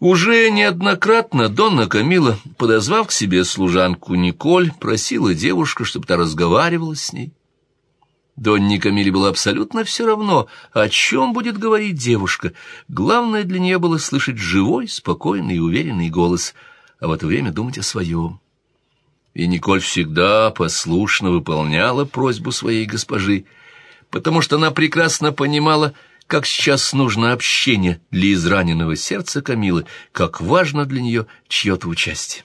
Уже неоднократно Донна Камила, подозвав к себе служанку Николь, просила девушку, чтобы та разговаривала с ней. Донне Камиле было абсолютно все равно, о чем будет говорить девушка. Главное для нее было слышать живой, спокойный и уверенный голос, а в это время думать о своем. И Николь всегда послушно выполняла просьбу своей госпожи, потому что она прекрасно понимала, как сейчас нужно общение для израненного сердца Камилы, как важно для нее чье-то участие.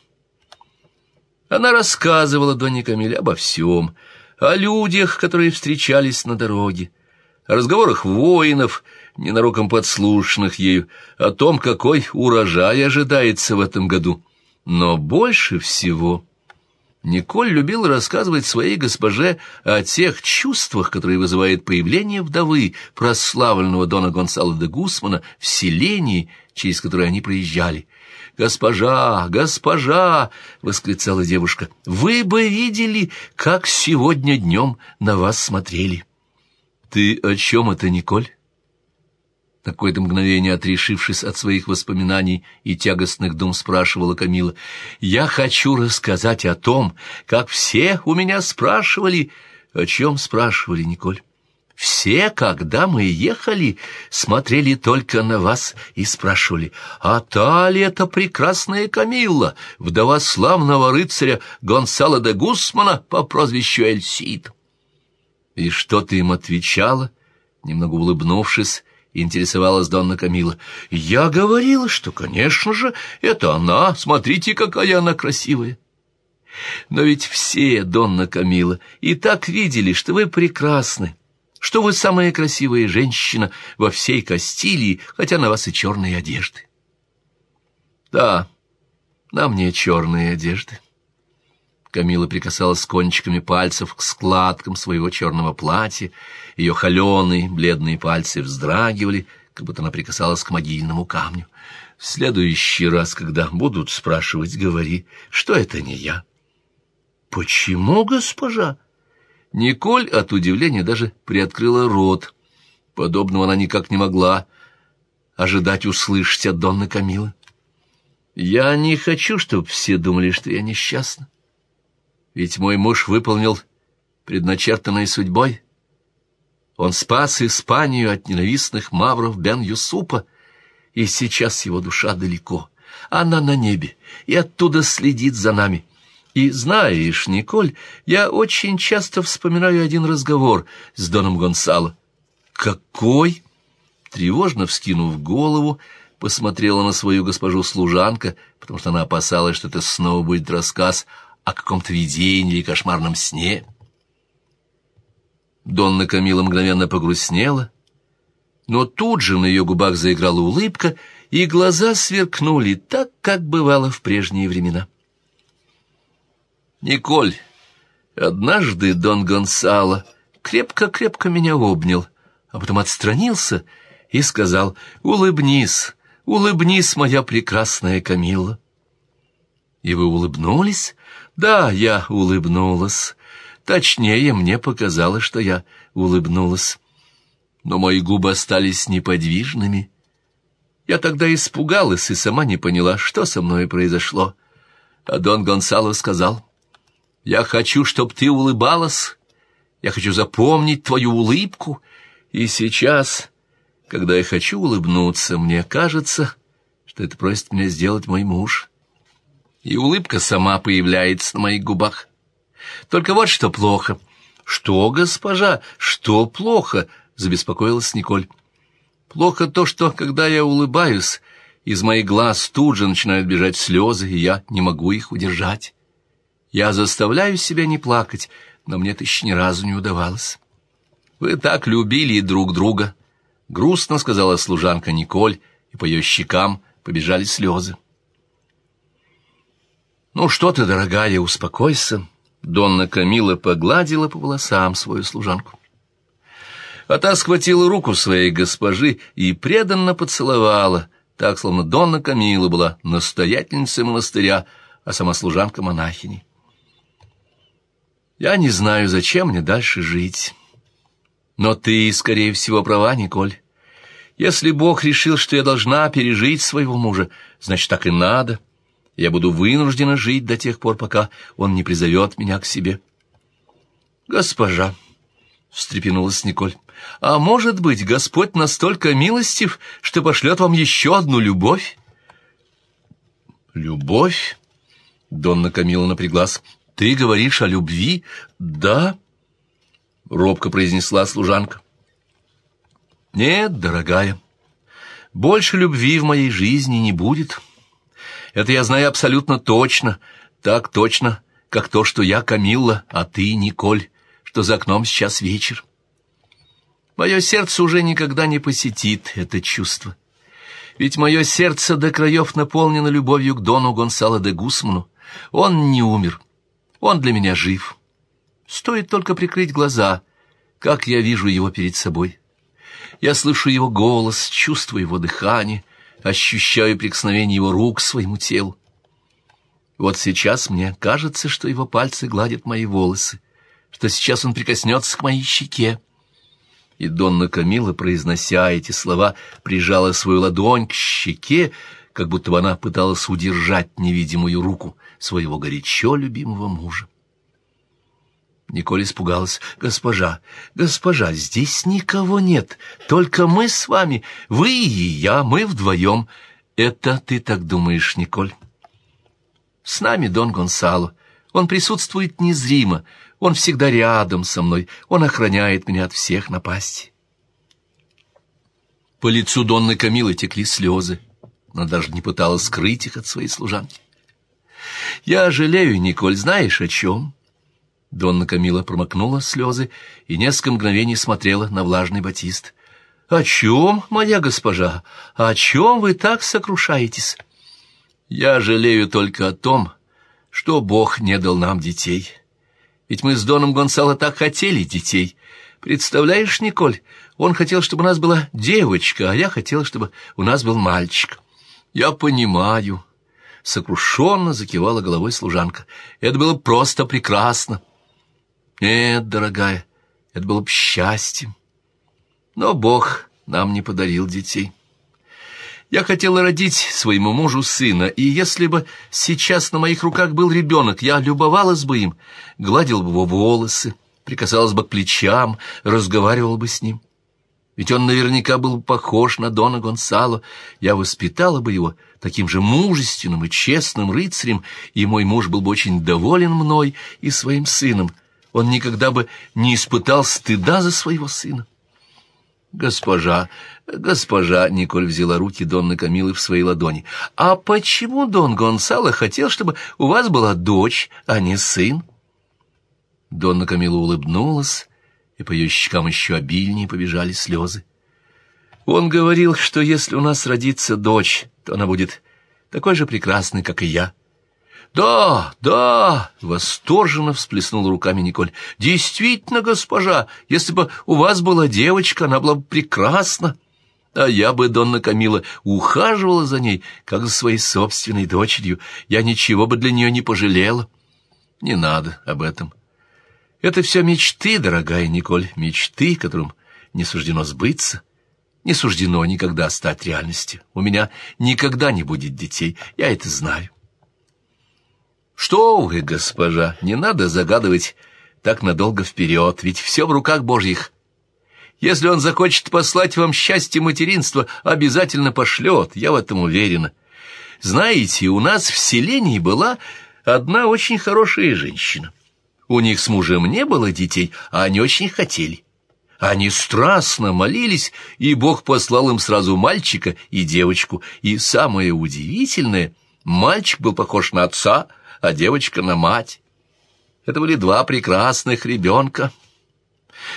Она рассказывала Доне Камиле обо всем, о людях, которые встречались на дороге, о разговорах воинов, ненароком подслушанных ею, о том, какой урожай ожидается в этом году. Но больше всего Николь любил рассказывать своей госпоже о тех чувствах, которые вызывает появление вдовы прославленного Дона Гонсало де Гусмана в селении, через которое они проезжали. «Госпожа, госпожа!» — восклицала девушка. «Вы бы видели, как сегодня днем на вас смотрели!» «Ты о чем это, Николь?» На какое-то мгновение, отрешившись от своих воспоминаний и тягостных дум, спрашивала Камила. «Я хочу рассказать о том, как все у меня спрашивали...» «О чем спрашивали, Николь?» «Все, когда мы ехали, смотрели только на вас и спрашивали, а та ли это прекрасная Камилла, вдова славного рыцаря Гонсало де Гусмана по прозвищу Эльсид?» «И что ты им отвечала?» Немного улыбнувшись, интересовалась Донна Камила. «Я говорила, что, конечно же, это она. Смотрите, какая она красивая». «Но ведь все, Донна Камила, и так видели, что вы прекрасны, что вы самая красивая женщина во всей Кастилии, хотя на вас и черные одежды». «Да, на мне черные одежды». Камила прикасалась кончиками пальцев к складкам своего черного платья. Ее холеные, бледные пальцы вздрагивали, как будто она прикасалась к могильному камню. «В следующий раз, когда будут спрашивать, говори, что это не я». «Почему, госпожа?» Николь от удивления даже приоткрыла рот. Подобного она никак не могла ожидать услышать от Донны Камилы. «Я не хочу, чтобы все думали, что я несчастна. Ведь мой муж выполнил предначертанное судьбой. Он спас Испанию от ненавистных мавров Бен-Юсупа, и сейчас его душа далеко. Она на небе, и оттуда следит за нами. И знаешь, Николь, я очень часто вспоминаю один разговор с Доном Гонсало. «Какой?» Тревожно вскинув голову, посмотрела на свою госпожу-служанка, потому что она опасалась, что это снова будет рассказ о каком-то видении или кошмарном сне. Донна Камила мгновенно погрустнела, но тут же на ее губах заиграла улыбка, и глаза сверкнули так, как бывало в прежние времена. «Николь, однажды Дон Гонсало крепко-крепко меня обнял, а потом отстранился и сказал, «Улыбнись, улыбнись, моя прекрасная Камилла». «И вы улыбнулись?» Да, я улыбнулась. Точнее, мне показалось, что я улыбнулась. Но мои губы остались неподвижными. Я тогда испугалась и сама не поняла, что со мной произошло. А Дон Гонсало сказал, «Я хочу, чтоб ты улыбалась. Я хочу запомнить твою улыбку. И сейчас, когда я хочу улыбнуться, мне кажется, что это просит меня сделать мой муж» и улыбка сама появляется на моих губах. Только вот что плохо. «Что, госпожа, что плохо?» — забеспокоилась Николь. «Плохо то, что, когда я улыбаюсь, из моих глаз тут же начинают бежать слезы, и я не могу их удержать. Я заставляю себя не плакать, но мне это еще ни разу не удавалось. Вы так любили друг друга», — грустно сказала служанка Николь, и по ее щекам побежали слезы. «Ну что ты, дорогая, успокойся!» Донна Камила погладила по волосам свою служанку. А та схватила руку своей госпожи и преданно поцеловала, так, словно Донна Камила была настоятельницей монастыря, а сама служанка монахини. «Я не знаю, зачем мне дальше жить. Но ты, скорее всего, права, Николь. Если Бог решил, что я должна пережить своего мужа, значит, так и надо. Я буду вынуждена жить до тех пор, пока он не призовет меня к себе. Госпожа, — встрепенулась Николь, — а может быть, Господь настолько милостив, что пошлет вам еще одну любовь? Любовь? Донна Камила напряглась. Ты говоришь о любви? Да, — робко произнесла служанка. Нет, дорогая, больше любви в моей жизни не будет. Это я знаю абсолютно точно, так точно, как то, что я Камилла, а ты Николь, что за окном сейчас вечер. Мое сердце уже никогда не посетит это чувство. Ведь мое сердце до краев наполнено любовью к Дону Гонсало де Гусману. Он не умер, он для меня жив. Стоит только прикрыть глаза, как я вижу его перед собой. Я слышу его голос, чувствую его дыхание, ощущаю прикосновение его рук к своему телу. Вот сейчас мне кажется, что его пальцы гладят мои волосы, что сейчас он прикоснется к моей щеке. И Донна Камила, произнося эти слова, прижала свою ладонь к щеке, как будто она пыталась удержать невидимую руку своего горячо любимого мужа. Николь испугалась. «Госпожа, госпожа, здесь никого нет, только мы с вами, вы и я, мы вдвоем. Это ты так думаешь, Николь?» «С нами Дон Гонсало. Он присутствует незримо, он всегда рядом со мной, он охраняет меня от всех напастей». По лицу Донны Камилы текли слезы. Она даже не пыталась скрыть их от своей служанки. «Я жалею, Николь, знаешь о чем?» Донна Камила промокнула слезы и несколько мгновений смотрела на влажный батист. «О чем, моя госпожа? О чем вы так сокрушаетесь?» «Я жалею только о том, что Бог не дал нам детей. Ведь мы с Доном Гонсало так хотели детей. Представляешь, Николь, он хотел, чтобы у нас была девочка, а я хотела, чтобы у нас был мальчик. Я понимаю». Сокрушенно закивала головой служанка. «Это было просто прекрасно». Нет, дорогая, это было бы счастьем. Но Бог нам не подарил детей. Я хотела родить своему мужу сына, и если бы сейчас на моих руках был ребенок, я любовалась бы им, гладила бы его волосы, прикасалась бы к плечам, разговаривала бы с ним. Ведь он наверняка был похож на Дона Гонсало. Я воспитала бы его таким же мужественным и честным рыцарем, и мой муж был бы очень доволен мной и своим сыном — он никогда бы не испытал стыда за своего сына. «Госпожа, госпожа!» — Николь взяла руки Донны Камилы в свои ладони. «А почему Дон Гонсало хотел, чтобы у вас была дочь, а не сын?» Донна Камила улыбнулась, и по ее щекам еще обильнее побежали слезы. «Он говорил, что если у нас родится дочь, то она будет такой же прекрасной, как и я». «Да, да!» — восторженно всплеснула руками Николь. «Действительно, госпожа, если бы у вас была девочка, она была бы прекрасна. А я бы, Донна Камила, ухаживала за ней, как за своей собственной дочерью. Я ничего бы для нее не пожалела. Не надо об этом. Это все мечты, дорогая Николь, мечты, которым не суждено сбыться». Не суждено никогда стать реальностью. У меня никогда не будет детей, я это знаю. Что вы, госпожа, не надо загадывать так надолго вперед, ведь все в руках Божьих. Если он захочет послать вам счастье материнства, обязательно пошлет, я в этом уверена. Знаете, у нас в селении была одна очень хорошая женщина. У них с мужем не было детей, а они очень хотели. Они страстно молились, и Бог послал им сразу мальчика и девочку. И самое удивительное, мальчик был похож на отца, а девочка на мать. Это были два прекрасных ребенка,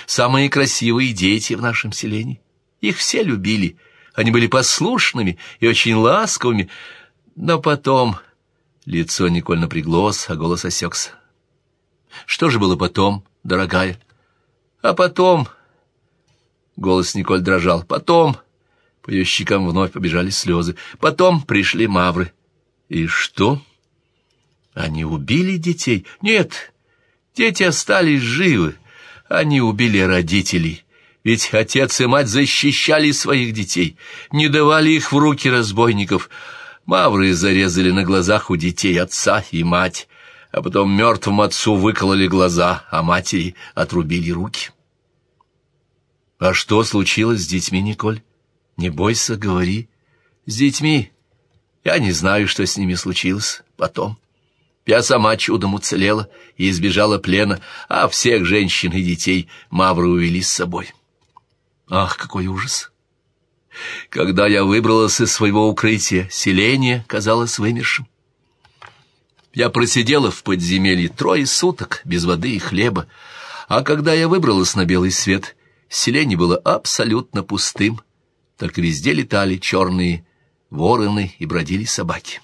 самые красивые дети в нашем селении. Их все любили, они были послушными и очень ласковыми, но потом лицо Николь напряглось, а голос осекся. Что же было потом, дорогая? А потом... Голос Николь дрожал. Потом... По ее щекам вновь побежали слезы. Потом пришли мавры. И что? Они убили детей? Нет, дети остались живы. Они убили родителей. Ведь отец и мать защищали своих детей, не давали их в руки разбойников. Мавры зарезали на глазах у детей отца и мать, а потом мертвому отцу выкололи глаза, а матери отрубили руки. А что случилось с детьми, Николь? Не бойся, говори. С детьми. Я не знаю, что с ними случилось потом. Я сама чудом уцелела и избежала плена, а всех женщин и детей мавры увели с собой. Ах, какой ужас! Когда я выбралась из своего укрытия, селение казалось вымершим. Я просидела в подземелье трое суток без воды и хлеба, а когда я выбралась на белый свет, селение было абсолютно пустым, только везде летали черные вороны и бродили собаки.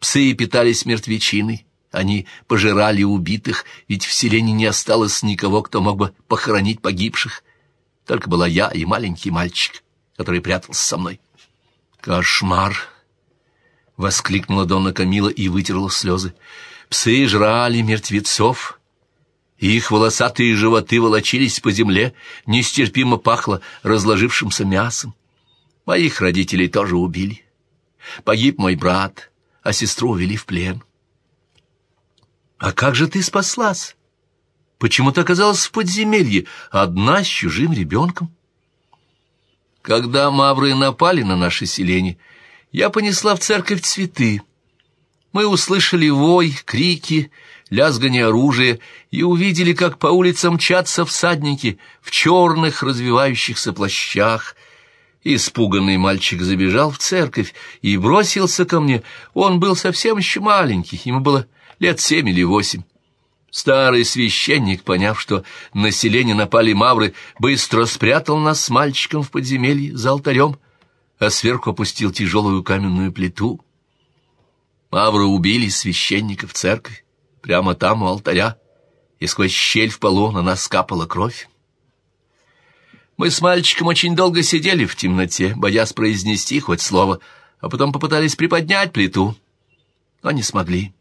Псы питались мертвечиной, они пожирали убитых, ведь в селении не осталось никого, кто мог бы похоронить погибших. Только была я и маленький мальчик, который прятался со мной. «Кошмар!» — воскликнула Донна Камила и вытерла слезы. «Псы жрали мертвецов, их волосатые животы волочились по земле, нестерпимо пахло разложившимся мясом. Моих родителей тоже убили. Погиб мой брат, а сестру увели в плен. А как же ты спаслась? Почему ты оказалась в подземелье, одна с чужим ребенком? Когда мавры напали на наше селение, я понесла в церковь цветы. Мы услышали вой, крики, лязгание оружия и увидели, как по улицам мчатся всадники в черных развивающихся плащах. Испуганный мальчик забежал в церковь и бросился ко мне. Он был совсем еще маленький, ему было лет семь или восемь. Старый священник, поняв, что население напали мавры, быстро спрятал нас с мальчиком в подземелье за алтарем, а сверху опустил тяжелую каменную плиту. Мавры убили священника в церковь, прямо там, у алтаря, и сквозь щель в полу на нас капала кровь. Мы с мальчиком очень долго сидели в темноте, боясь произнести хоть слово, а потом попытались приподнять плиту, но не смогли.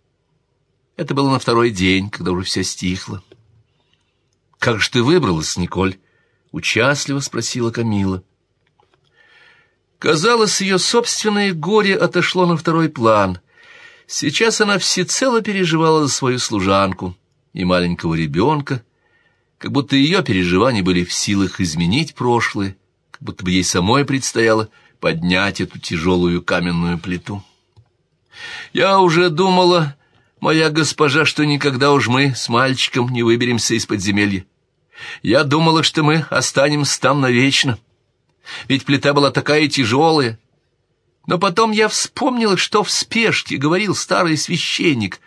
Это было на второй день, когда уже все стихло. «Как же ты выбралась, Николь?» — участливо спросила Камила. Казалось, ее собственное горе отошло на второй план. Сейчас она всецело переживала за свою служанку и маленького ребенка, как будто ее переживания были в силах изменить прошлое, как будто бы ей самой предстояло поднять эту тяжелую каменную плиту. «Я уже думала, моя госпожа, что никогда уж мы с мальчиком не выберемся из подземелья. Я думала, что мы останемся там навечно, ведь плита была такая тяжелая. Но потом я вспомнила, что в спешке говорил старый священник.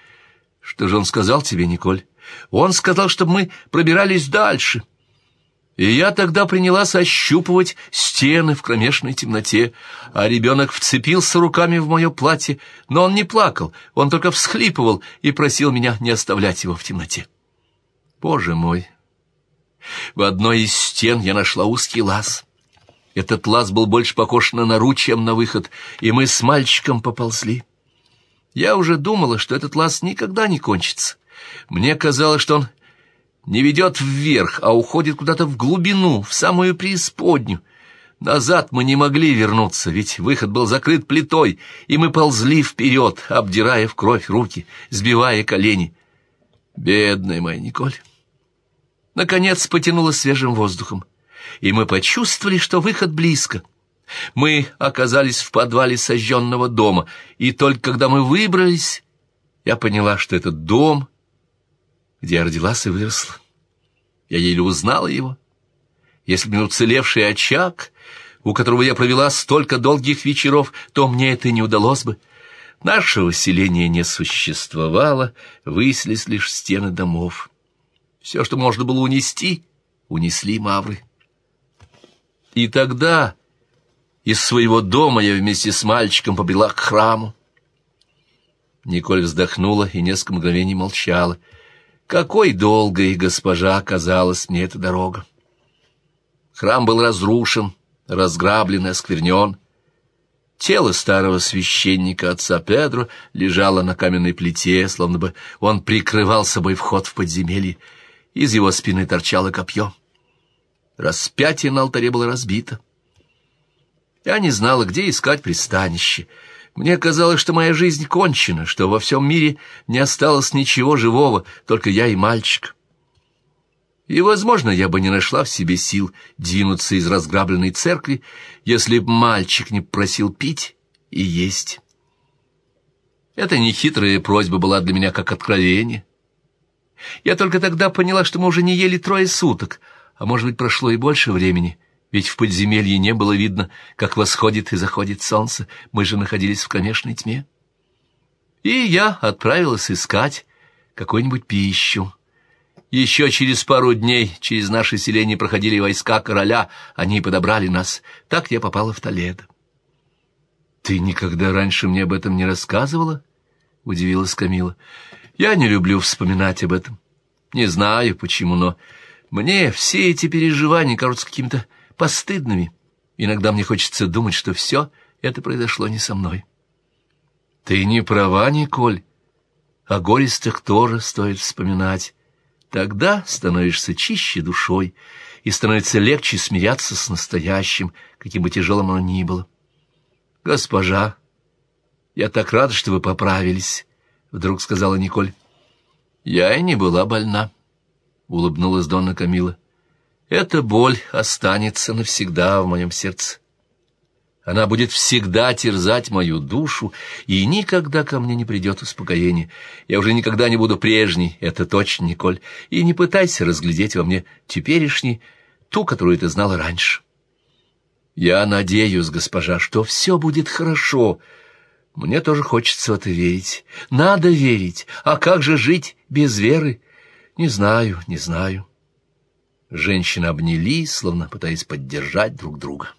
Что же он сказал тебе, Николь? Он сказал, чтобы мы пробирались дальше. И я тогда принялась ощупывать стены в кромешной темноте, а ребенок вцепился руками в мое платье, но он не плакал, он только всхлипывал и просил меня не оставлять его в темноте. Боже мой! В одной из стен я нашла узкий лаз. Этот лаз был больше похож на нору, чем на выход, и мы с мальчиком поползли. Я уже думала, что этот лаз никогда не кончится. Мне казалось, что он не ведет вверх, а уходит куда-то в глубину, в самую преисподнюю. Назад мы не могли вернуться, ведь выход был закрыт плитой, и мы ползли вперед, обдирая в кровь руки, сбивая колени. Бедная моя Николь. Наконец потянуло свежим воздухом, и мы почувствовали, что выход близко. Мы оказались в подвале сожженного дома, и только когда мы выбрались, я поняла, что этот дом где я родилась и выросла. Я еле узнала его. Если бы не уцелевший очаг, у которого я провела столько долгих вечеров, то мне это не удалось бы. Нашего селения не существовало, выселись лишь стены домов. Все, что можно было унести, унесли мавры. И тогда из своего дома я вместе с мальчиком побрела к храму. Николь вздохнула и несколько мгновений молчала — какой долгой, госпожа, оказалась мне эта дорога! Храм был разрушен, разграблен и осквернен. Тело старого священника отца Педро лежало на каменной плите, словно бы он прикрывал собой вход в подземелье. Из его спины торчало копье. распятие на алтаре было разбито. Я не знала, где искать пристанище. Мне казалось, что моя жизнь кончена, что во всем мире не осталось ничего живого, только я и мальчик. И, возможно, я бы не нашла в себе сил двинуться из разграбленной церкви, если б мальчик не просил пить и есть. Эта нехитрая просьба была для меня как откровение. Я только тогда поняла, что мы уже не ели трое суток, а может быть, прошло и больше времени — ведь в подземелье не было видно, как восходит и заходит солнце, мы же находились в кромешной тьме. И я отправилась искать какую-нибудь пищу. Еще через пару дней через наше селение проходили войска короля, они подобрали нас. Так я попала в Толедо. «Ты никогда раньше мне об этом не рассказывала?» — удивилась Камила. «Я не люблю вспоминать об этом. Не знаю, почему, но мне все эти переживания кажутся какими-то постыдными. Иногда мне хочется думать, что все это произошло не со мной. Ты не права, Николь. О горестях тоже стоит вспоминать. Тогда становишься чище душой, и становится легче смиряться с настоящим, каким бы тяжелым оно ни было. Госпожа, я так рада, что вы поправились, — вдруг сказала Николь. Я и не была больна, — улыбнулась Донна Камила. Эта боль останется навсегда в моем сердце. Она будет всегда терзать мою душу, и никогда ко мне не придет успокоение. Я уже никогда не буду прежней, это точно, Николь, и не пытайся разглядеть во мне теперешней, ту, которую ты знала раньше. Я надеюсь, госпожа, что все будет хорошо. Мне тоже хочется в это верить. Надо верить. А как же жить без веры? Не знаю, не знаю. Женщины обнялись, словно пытаясь поддержать друг друга.